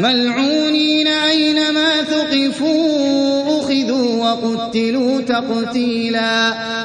مَّلْعُونِينَ ۖ أَيْنَمَا ثُقِفُوا أُخِذُوا وَقُتِّلُوا تَقْتِيلًا.